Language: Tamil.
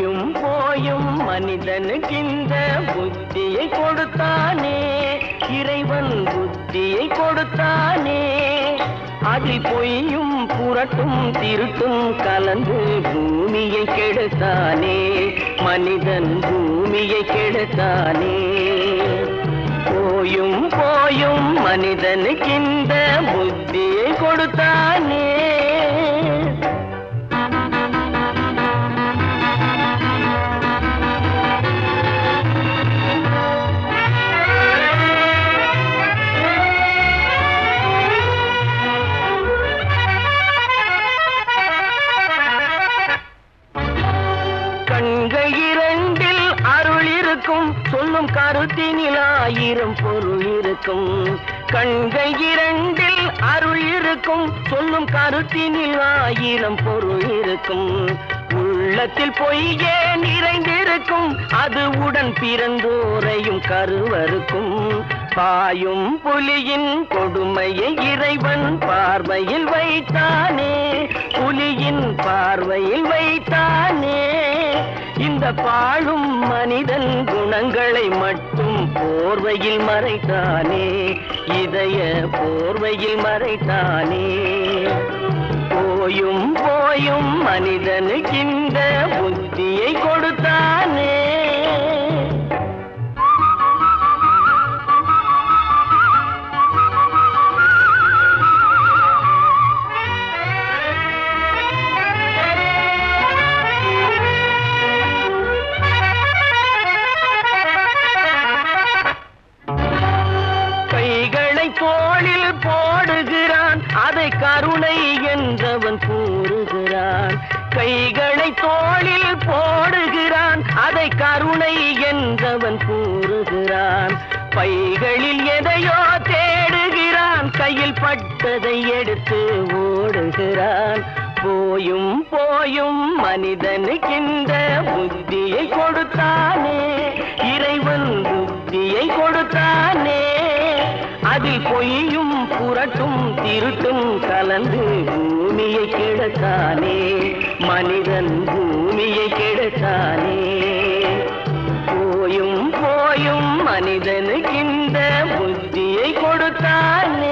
நீயும் போயும் மனிதனுக்கிந்த புத்தியை கொடுத்தானே. இறைவன் புத்தியை கொடுத்தானே. அதில் பொய்யும் புரட்டும் திருட்டும் கலந்து பூமியை கெடுத்தானே. மனிதன் பூமியை கெடுத்தானே. போயும் போயும் மனிதனுக்கிந்த புத்தியை கொடுத்தானே. இருக்கும். சொல்லும் கருத்தினில் ஆயிரம் பொருள் இருக்கும். கண்கள் இரண்டில் அருள் இருக்கும். சொல்லும் கருத்தினில் ஆயிரம் பொருள் இருக்கும். உள்ளத்தில் பொய்யே நிறைந்திருக்கும்? அது உடன் பிறந்தோரையும் கருவருக்கும் பாயும் புலியின் கொடுமையை இறைவன் பார்வையில் வைத்தானே. புலியின் பார்வையில் வைத்தான். இந்த பாழும் மனிதன் குணங்களை மட்டும் போர்வையில் மறைத்தானே. இதய போர்வையில் மறைத்தானே. போயும் போயும் மனிதனுக்கு கருணை என்றவன் கூறுகிறான். கைகளை தோளில் போடுகிறான். அதை கருணை என்றவன் கூறுகிறான். பைகளில் எதையோ தேடுகிறான். கையில் பட்டதை எடுத்து ஓடுகிறான். போயும் போயும் மனிதனுக்கின்ற புத்தியை கொடுத்தானே. இறைவன் புத்தியை கொடுத்தான். அதில் பொய்யும் புரட்டும் திருட்டும் கலந்து பூமியை கிடத்தானே. மனிதன் பூமியை கிடத்தானே. போயும் போயும் மனிதனுக்கு இந்த புத்தியை கொடுத்தானே.